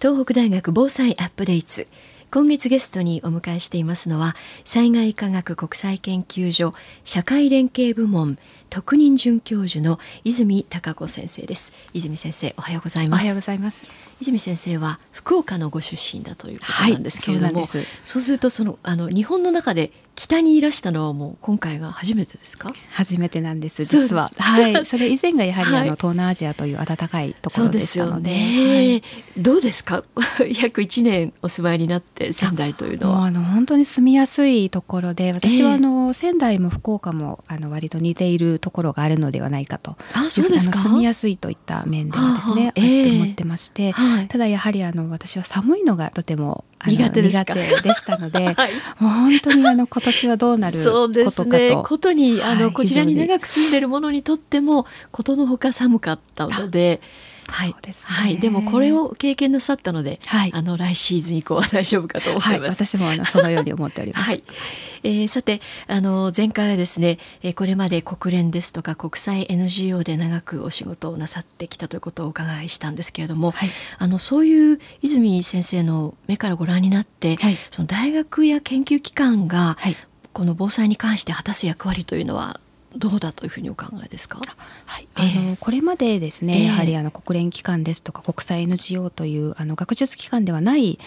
東北大学防災アップデート今月ゲストにお迎えしていますのは災害科学国際研究所社会連携部門特任准教授の泉孝子先生です。泉先生おはようございます。おはようございます。泉先生は福岡のご出身だということなんですけれども、はい、そうそうするとそのあの日本の中で北にいらしたのはもう今回が初めてですか？初めてなんです実は。はい。それ以前がやはり、あの東南アジアという暖かいところでしたので、ね。はい、どうですか？約1年お住まいになって仙台というのは。あの本当に住みやすいところで私はあの、仙台も福岡もあの割と似ているところがあるのではないかと。あそうですか？住みやすいといった面ではですね、あって思ってまして、はい、ただやはりあの私は寒いのがとても苦手でしたので、はい、もう本当にあの今年はどうなることかと。そうですね。ことにあの、はい、こちらに長く住んでる者にとってもことのほか寒かったので。はい、でね、はい、でもこれを経験なさったので、はい、あの来シーズン以降は大丈夫かと思います。はい、私もあのそのように思っております。はい、えー、さてあの前回はですね、えー、これまで国連ですとか国際 NGO で長くお仕事をなさってきたということをお伺いしたんですけれども、はい、あのそういう泉先生の目からご覧になって、はい、その大学や研究機関が、この防災に関して果たす役割というのはどうだというふうにお考えですか？はい、あの、えー、これまでですね、えー、やはりあの国連機関ですとか国際 NGO というあの学術機関ではない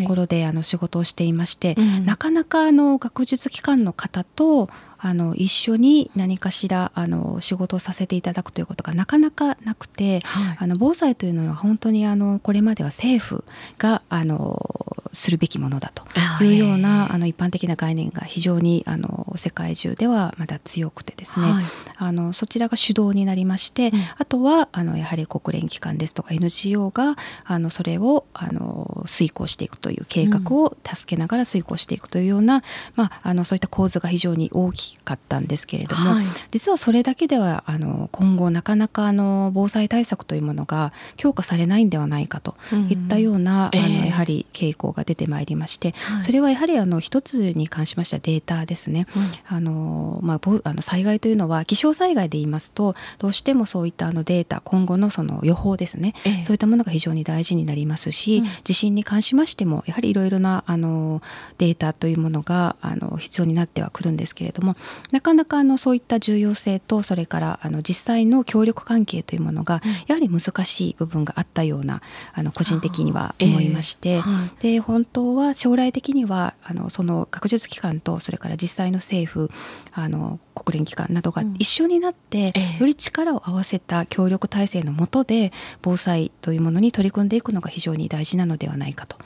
ところで、はい、あの仕事をしていまして、うん、なかなかあの学術機関の方とあの一緒に何かしらあの仕事をさせていただくということがなかなかなくて、はい、あの防災というのは本当にあのこれまでは政府があのするべきものだというようなあの一般的な概念が非常にあの世界中ではまだ強くてですね、はい、あのそちらが主導になりまして、うん、あとはあのやはり国連機関ですとか NGO があのそれをあの遂行していくという計画を助けながら遂行していくというような、うん、まあ、あのそういった構図が非常に大きかったんですけれども、はい、実はそれだけではあの今後なかなかあの防災対策というものが強化されないんではないかといったような、うん、あのやはり傾向が出てまいりまして、それはやはりあの一つに関しましてはデータですね。あのまあ、あの災害というのは気象災害で言いますとどうしてもそういったあのデータ今後のその予報ですね、えそういったものが非常に大事になりますし、うん、地震に関しましてもやはりいろいろなあのデータというものがあの必要になってはくるんですけれどもなかなかあのそういった重要性とそれからあの実際の協力関係というものがやはり難しい部分があったようなあの個人的には思いまして、えー、で本当は将来的にはあのその学術機関とそれから実際の政府あの国連機関などが一緒になって、より力を合わせた協力体制の下で防災というものに取り組んでいくのが非常に大事なのではないかと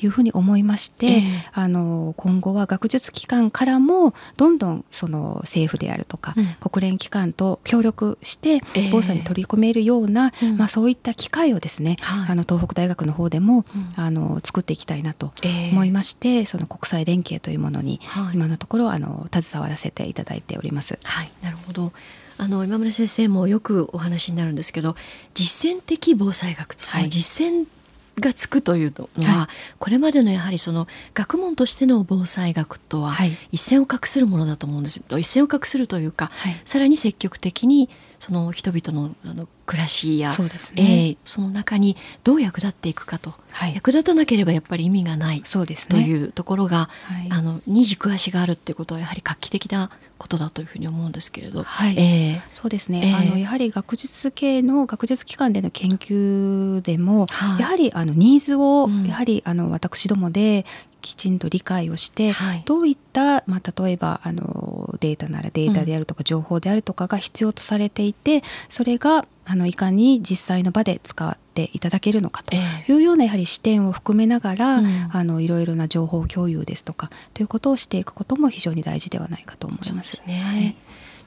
いうふうに思いまして、あの今後は学術機関からもどんどんその政府であるとか、国連機関と協力して防災に取り組めるような、まあ、そういった機会をですね、あの東北大学の方でも、あの作っていきたいなと思いまして、その国際連携というものに今のところあの携わらせていただいております。はい、なるほど。あの今村先生もよくお話になるんですけど実践的防災学とその実践がつくというのは、はい、これまでのやはりその学問としての防災学とは一線を画するものだと思うんです。一線を画するというか、はい、さらに積極的にその人々のあの暮らしやそ,、ね。えー、その中にどう役立っていくかと、はい、役立たなければやっぱり意味がないそうです、ね、というところが、はい、あのに軸足があるっていうことはやはり画期的なことだというふうに思うんですけれど、はい。えー、そうですね、えー、あのやはり学術系の学術機関での研究でも、はい、やはりあのニーズを、やはりあの私どもできちんと理解をして、はい、どういった、まあ、例えばあのデータならデータであるとか、情報であるとかが必要とされていてそれがあのいかに実際の場で使っていただけるのかというようなやはり視点を含めながら、うん、あのいろいろな情報共有ですとかということをしていくことも非常に大事ではないかと思います。ね、はい。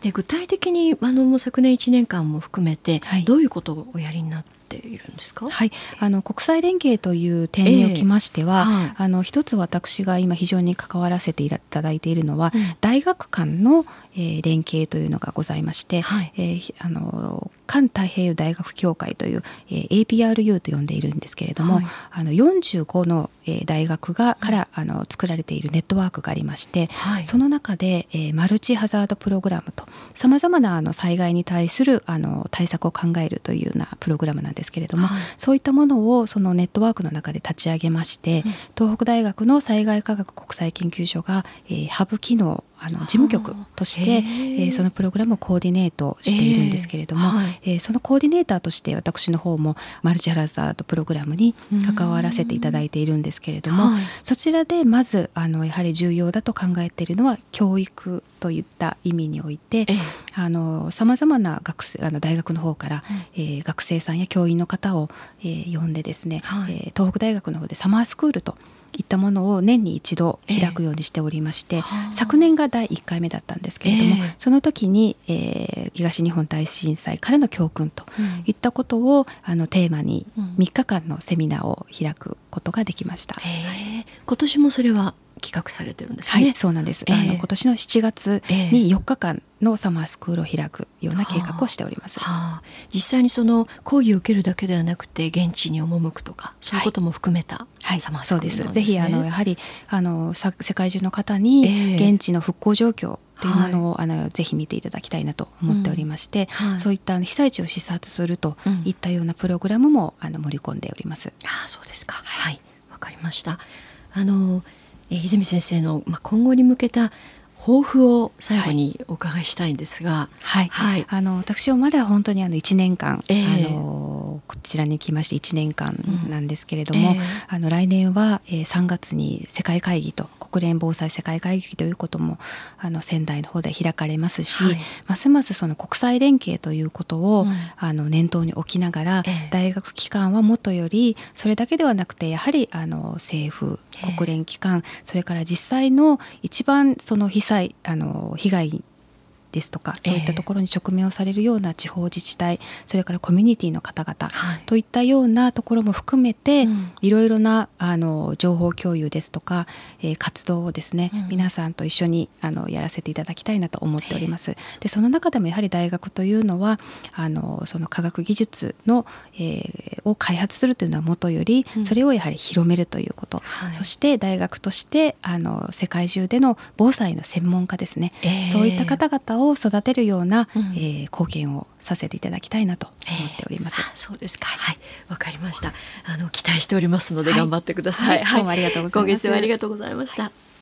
で具体的にあの昨年1年間も含めて、どういうことをおやりになっているんですか、はい、あの国際連携という点におきましては、えーはい、あの一つ私が今非常に関わらせていただいているのは、うん、大学間のえー、連携というのがございまして、はい、えー、あの環太平洋大学協会という、えー、APRU と呼んでいるんですけれども、はい、あの45の、えー、大学がからあの作られているネットワークがありまして、はい、その中で、えー、マルチハザードプログラムとさまざまなあの災害に対するあの対策を考えるというようなプログラムなんですけれども、はい、そういったものをそのネットワークの中で立ち上げまして、うん、東北大学の災害科学国際研究所が、えー、ハブ機能あの事務局として、えー、そのプログラムをコーディネートしているんですけれども、えー。はい、えー、そのコーディネーターとして私の方もマルチハラザードプログラムに関わらせていただいているんですけれども、はい、そちらでまずあのやはり重要だと考えているのは教育といった意味においてさまざまな学生あの大学の方から、えー、学生さんや教員の方を、えー、呼んでですね、はい、えー、東北大学の方でサマースクールといったものを年に一度開くようにしておりまして、えー、昨年が第1回目だったんですけれども、えー、その時に、えー、東日本大震災からの教訓といったことを、うん、あのテーマに3日間のセミナーを開くことができました。えー、今年もそれは企画されてるんですね。はい、そうなんです。えー、あの今年の7月に4日間のサマースクールを開くような計画をしております。はあ、実際にその講義を受けるだけではなくて現地に赴くとかそういうことも含めた、はい、サマースクール、ね、そうです。ぜひあのやはりあの世界中の方に現地の復興状況、というものを、はい、あのぜひ見ていただきたいなと思っておりまして、うんはい、そういった被災地を視察するといったようなプログラムも、あの盛り込んでおります。あそうですか。はいわ、かりました。あのえー、泉先生の、まあ、今後に向けた抱負を最後にお伺いしたいんですが、はい、はい、あの私はまだ本当にあの1年間、えー、あのこちらに来まして1年間なんですけれども、うんえ。ー、あの来年は、えー、3月に世界会議と国連防災世界会議ということもあの仙台の方で開かれますし、はい、ますますその国際連携ということを、うん、あの念頭に置きながら、えー、大学機関はもとよりそれだけではなくてやはりあの政府国連機関それから実際の一番その被災あの被害ですとかそういったところに直面をされるような地方自治体、それからコミュニティの方々、といったようなところも含めて、いろいろなあの情報共有ですとか、えー、活動をですね、皆さんと一緒にあのやらせていただきたいなと思っております。でその中でもやはり大学というのはあのその科学技術の、えー、を開発するというのはもとより、それをやはり広めるということ、そして大学としてあの世界中での防災の専門家ですね、えー、そういった方々をを育てるような、うん、えー、貢献をさせていただきたいなと思っております。そうですか。はい、わかりました。あの期待しておりますので頑張ってください。はい、はい、どうもありがとうございます。今月はありがとうございました。はい